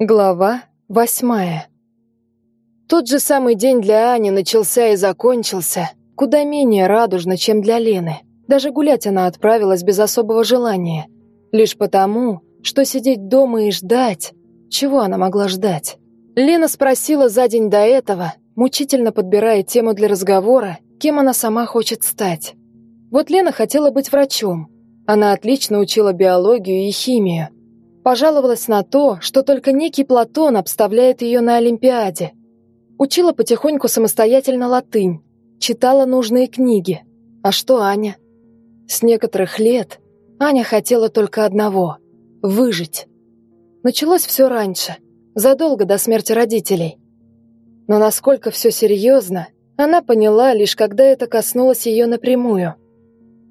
Глава восьмая. Тот же самый день для Ани начался и закончился, куда менее радужно, чем для Лены. Даже гулять она отправилась без особого желания. Лишь потому, что сидеть дома и ждать... Чего она могла ждать? Лена спросила за день до этого, мучительно подбирая тему для разговора, кем она сама хочет стать. Вот Лена хотела быть врачом. Она отлично учила биологию и химию, Пожаловалась на то, что только некий Платон обставляет ее на Олимпиаде. Учила потихоньку самостоятельно латынь, читала нужные книги. А что Аня? С некоторых лет Аня хотела только одного – выжить. Началось все раньше, задолго до смерти родителей. Но насколько все серьезно, она поняла лишь когда это коснулось ее напрямую.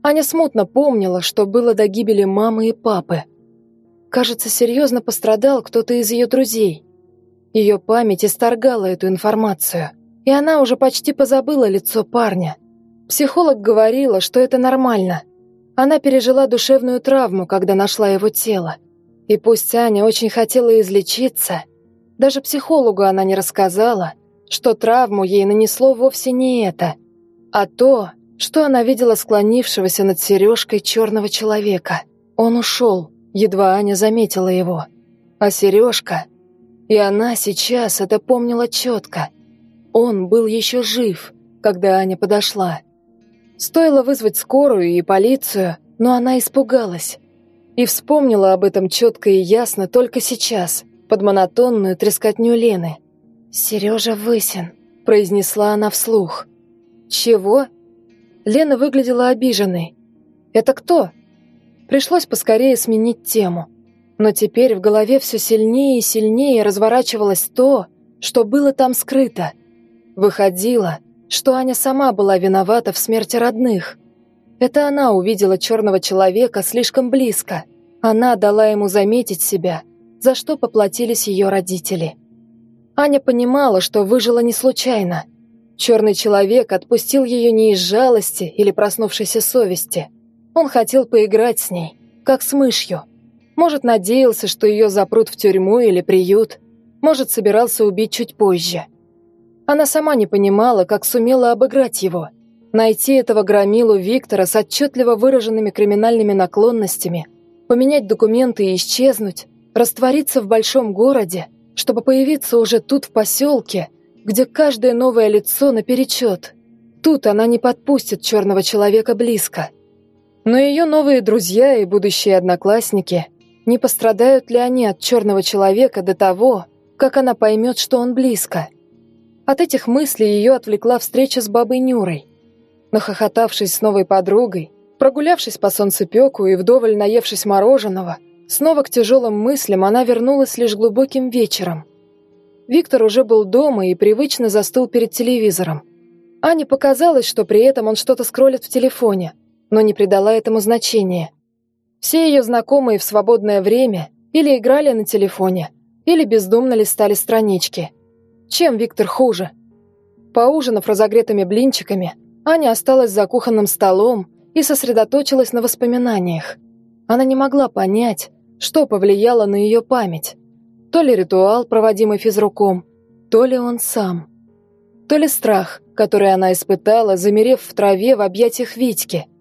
Аня смутно помнила, что было до гибели мамы и папы – Кажется, серьезно пострадал кто-то из ее друзей. Ее память исторгала эту информацию, и она уже почти позабыла лицо парня. Психолог говорила, что это нормально. Она пережила душевную травму, когда нашла его тело. И пусть Аня очень хотела излечиться, даже психологу она не рассказала, что травму ей нанесло вовсе не это, а то, что она видела склонившегося над сережкой черного человека. Он ушел. Едва Аня заметила его. А Сережка... И она сейчас это помнила четко. Он был еще жив, когда Аня подошла. Стоило вызвать скорую и полицию, но она испугалась. И вспомнила об этом четко и ясно только сейчас, под монотонную трескотню Лены. «Сережа Высин», — произнесла она вслух. «Чего?» Лена выглядела обиженной. «Это кто?» Пришлось поскорее сменить тему. Но теперь в голове все сильнее и сильнее разворачивалось то, что было там скрыто. Выходило, что Аня сама была виновата в смерти родных. Это она увидела черного человека слишком близко. Она дала ему заметить себя, за что поплатились ее родители. Аня понимала, что выжила не случайно. Черный человек отпустил ее не из жалости или проснувшейся совести – он хотел поиграть с ней, как с мышью. Может, надеялся, что ее запрут в тюрьму или приют. Может, собирался убить чуть позже. Она сама не понимала, как сумела обыграть его. Найти этого громилу Виктора с отчетливо выраженными криминальными наклонностями, поменять документы и исчезнуть, раствориться в большом городе, чтобы появиться уже тут, в поселке, где каждое новое лицо наперечет. Тут она не подпустит черного человека близко. Но ее новые друзья и будущие одноклассники, не пострадают ли они от черного человека до того, как она поймет, что он близко? От этих мыслей ее отвлекла встреча с бабой Нюрой. Нахохотавшись с новой подругой, прогулявшись по солнцепеку и вдоволь наевшись мороженого, снова к тяжелым мыслям она вернулась лишь глубоким вечером. Виктор уже был дома и привычно застыл перед телевизором. Ане показалось, что при этом он что-то скроллит в телефоне – но не придала этому значения. Все ее знакомые в свободное время или играли на телефоне, или бездумно листали странички. Чем Виктор хуже? Поужинав разогретыми блинчиками, Аня осталась за кухонным столом и сосредоточилась на воспоминаниях. Она не могла понять, что повлияло на ее память. То ли ритуал, проводимый физруком, то ли он сам. То ли страх, который она испытала, замерев в траве в объятиях Витьки –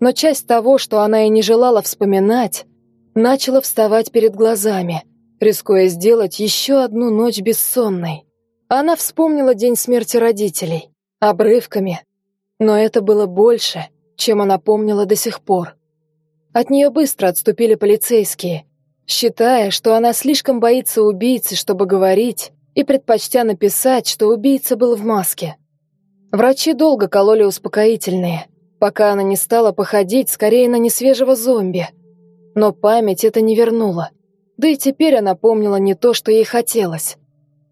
но часть того, что она и не желала вспоминать, начала вставать перед глазами, рискуя сделать еще одну ночь бессонной. Она вспомнила день смерти родителей, обрывками, но это было больше, чем она помнила до сих пор. От нее быстро отступили полицейские, считая, что она слишком боится убийцы, чтобы говорить, и предпочтя написать, что убийца был в маске. Врачи долго кололи успокоительные – пока она не стала походить скорее на несвежего зомби. Но память это не вернула. Да и теперь она помнила не то, что ей хотелось.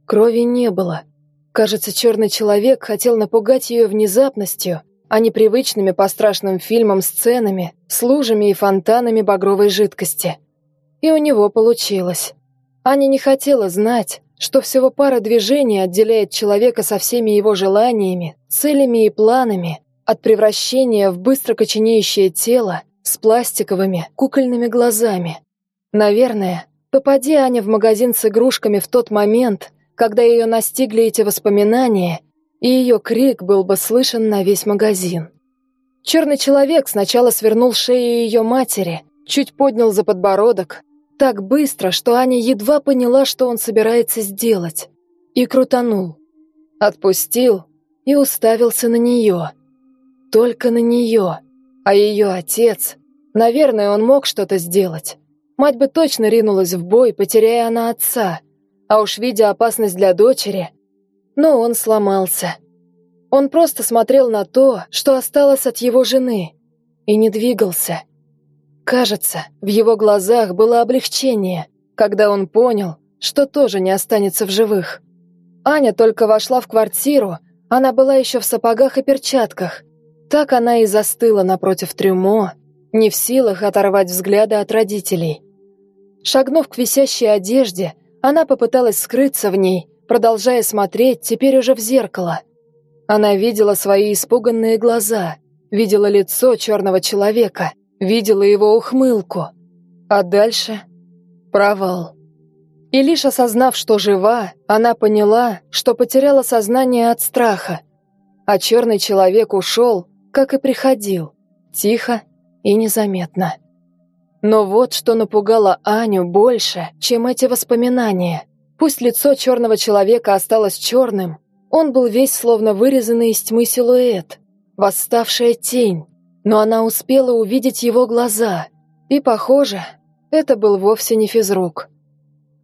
Крови не было. Кажется, черный человек хотел напугать ее внезапностью, а не привычными по страшным фильмам сценами с лужами и фонтанами багровой жидкости. И у него получилось. Аня не хотела знать, что всего пара движений отделяет человека со всеми его желаниями, целями и планами, от превращения в быстро коченеющее тело с пластиковыми кукольными глазами. Наверное, Попади Аня в магазин с игрушками в тот момент, когда ее настигли эти воспоминания, и ее крик был бы слышен на весь магазин. Черный человек сначала свернул шею ее матери, чуть поднял за подбородок, так быстро, что Аня едва поняла, что он собирается сделать, и крутанул. Отпустил и уставился на нее. Только на нее. А ее отец... Наверное, он мог что-то сделать. Мать бы точно ринулась в бой, потеряя она отца. А уж видя опасность для дочери... Но он сломался. Он просто смотрел на то, что осталось от его жены, и не двигался. Кажется, в его глазах было облегчение, когда он понял, что тоже не останется в живых. Аня только вошла в квартиру, она была еще в сапогах и перчатках. Так она и застыла напротив трюмо, не в силах оторвать взгляда от родителей. Шагнув к висящей одежде, она попыталась скрыться в ней, продолжая смотреть теперь уже в зеркало. Она видела свои испуганные глаза, видела лицо черного человека, видела его ухмылку. А дальше — провал. И лишь осознав, что жива, она поняла, что потеряла сознание от страха. А черный человек ушел, как и приходил, тихо и незаметно. Но вот что напугало Аню больше, чем эти воспоминания. Пусть лицо черного человека осталось черным, он был весь словно вырезанный из тьмы силуэт, восставшая тень, но она успела увидеть его глаза, и, похоже, это был вовсе не физрук.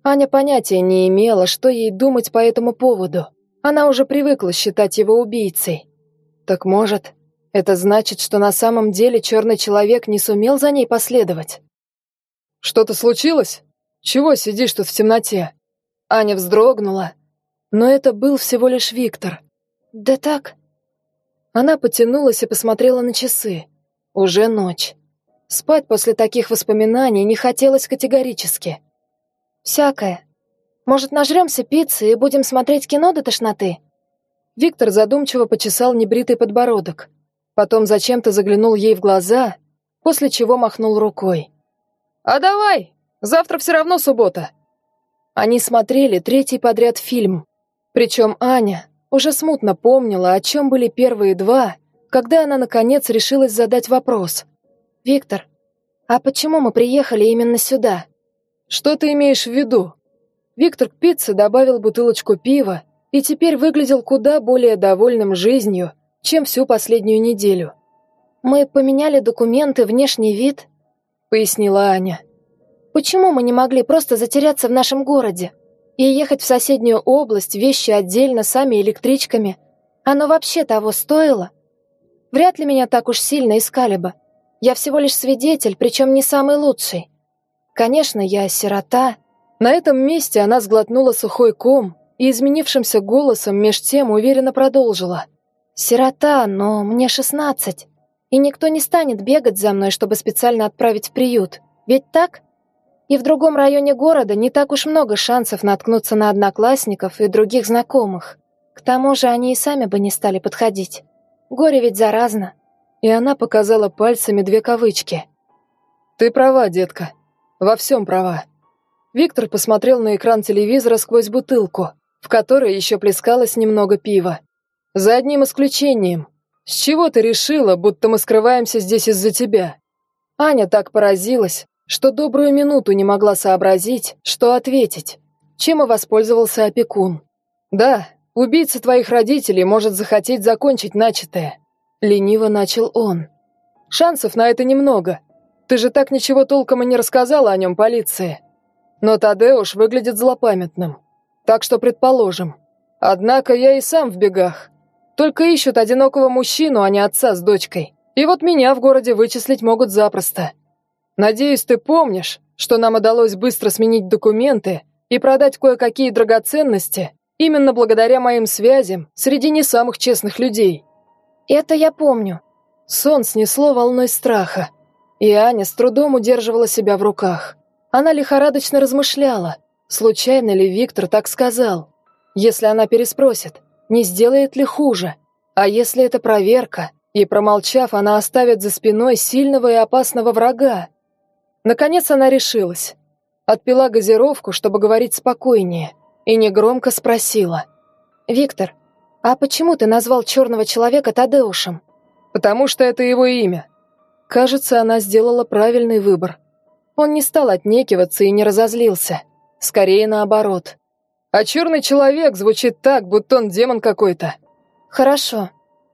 Аня понятия не имела, что ей думать по этому поводу. Она уже привыкла считать его убийцей. Так может, это значит, что на самом деле черный человек не сумел за ней последовать? «Что-то случилось? Чего сидишь тут в темноте?» Аня вздрогнула, но это был всего лишь Виктор. «Да так». Она потянулась и посмотрела на часы. Уже ночь. Спать после таких воспоминаний не хотелось категорически. «Всякое. Может, нажремся пиццы и будем смотреть кино до тошноты?» Виктор задумчиво почесал небритый подбородок. Потом зачем-то заглянул ей в глаза, после чего махнул рукой. «А давай! Завтра все равно суббота!» Они смотрели третий подряд фильм. Причем Аня уже смутно помнила, о чем были первые два, когда она, наконец, решилась задать вопрос. «Виктор, а почему мы приехали именно сюда?» «Что ты имеешь в виду?» Виктор к пицце добавил бутылочку пива и теперь выглядел куда более довольным жизнью, чем всю последнюю неделю. «Мы поменяли документы, внешний вид», — пояснила Аня. «Почему мы не могли просто затеряться в нашем городе и ехать в соседнюю область, вещи отдельно, сами электричками? Оно вообще того стоило? Вряд ли меня так уж сильно искали бы. Я всего лишь свидетель, причем не самый лучший. Конечно, я сирота. На этом месте она сглотнула сухой ком и изменившимся голосом меж тем уверенно продолжила. Сирота, но мне шестнадцать. И никто не станет бегать за мной, чтобы специально отправить в приют. Ведь так? И в другом районе города не так уж много шансов наткнуться на одноклассников и других знакомых. К тому же они и сами бы не стали подходить. Горе ведь заразно. И она показала пальцами две кавычки. «Ты права, детка. Во всем права. Виктор посмотрел на экран телевизора сквозь бутылку, в которой еще плескалось немного пива. За одним исключением. С чего ты решила, будто мы скрываемся здесь из-за тебя? Аня так поразилась, что добрую минуту не могла сообразить, что ответить, чем и воспользовался опекун. Да, убийца твоих родителей может захотеть закончить начатое. Лениво начал он. Шансов на это немного, ты же так ничего толком и не рассказала о нем полиции. Но Тадеуш выглядит злопамятным. Так что предположим. Однако я и сам в бегах. Только ищут одинокого мужчину, а не отца с дочкой. И вот меня в городе вычислить могут запросто. Надеюсь, ты помнишь, что нам удалось быстро сменить документы и продать кое-какие драгоценности именно благодаря моим связям среди не самых честных людей. Это я помню. Сон снесло волной страха. И Аня с трудом удерживала себя в руках. Она лихорадочно размышляла, случайно ли Виктор так сказал. Если она переспросит, не сделает ли хуже? А если это проверка, и, промолчав, она оставит за спиной сильного и опасного врага? Наконец она решилась. отпила газировку, чтобы говорить спокойнее, и негромко спросила. «Виктор, а почему ты назвал черного человека Тадеушем?» «Потому что это его имя». Кажется, она сделала правильный выбор. Он не стал отнекиваться и не разозлился. Скорее наоборот. А черный человек звучит так, будто он демон какой-то. Хорошо.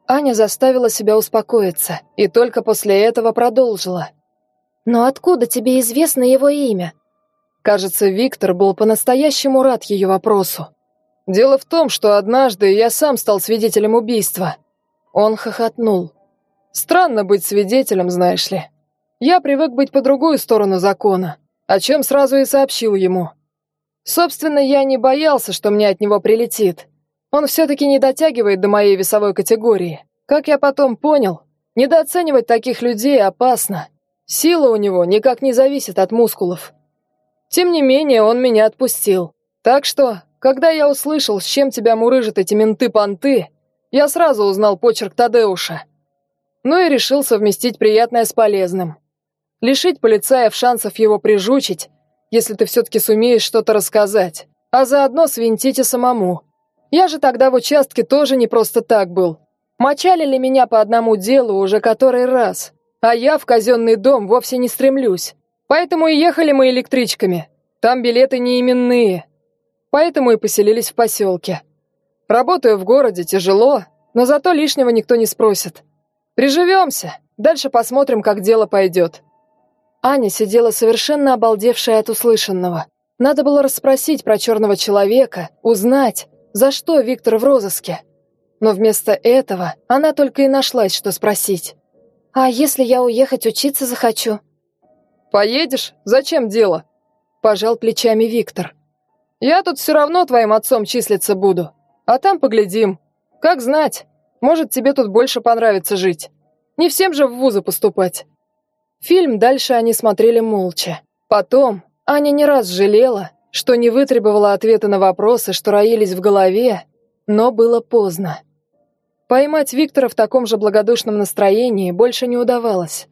Аня заставила себя успокоиться и только после этого продолжила. Но откуда тебе известно его имя? Кажется, Виктор был по-настоящему рад ее вопросу. Дело в том, что однажды я сам стал свидетелем убийства. Он хохотнул. Странно быть свидетелем, знаешь ли. Я привык быть по другую сторону закона, о чем сразу и сообщил ему. Собственно, я не боялся, что мне от него прилетит. Он все-таки не дотягивает до моей весовой категории. Как я потом понял, недооценивать таких людей опасно. Сила у него никак не зависит от мускулов. Тем не менее, он меня отпустил. Так что, когда я услышал, с чем тебя мурыжат эти менты-понты, я сразу узнал почерк Тадеуша. Ну и решил совместить приятное с полезным. Лишить полицаев шансов его прижучить, если ты все-таки сумеешь что-то рассказать, а заодно свинтить и самому. Я же тогда в участке тоже не просто так был. Мочалили меня по одному делу уже который раз, а я в казенный дом вовсе не стремлюсь. Поэтому и ехали мы электричками. Там билеты не именные. Поэтому и поселились в поселке. Работаю в городе тяжело, но зато лишнего никто не спросит. Приживемся, дальше посмотрим, как дело пойдет. Аня сидела совершенно обалдевшая от услышанного. Надо было расспросить про черного человека, узнать, за что Виктор в розыске. Но вместо этого она только и нашлась, что спросить. «А если я уехать учиться захочу?» «Поедешь? Зачем дело?» Пожал плечами Виктор. «Я тут все равно твоим отцом числиться буду. А там поглядим. Как знать, может, тебе тут больше понравится жить. Не всем же в вузы поступать». Фильм дальше они смотрели молча. Потом Аня не раз жалела, что не вытребовала ответа на вопросы, что роились в голове, но было поздно. Поймать Виктора в таком же благодушном настроении больше не удавалось.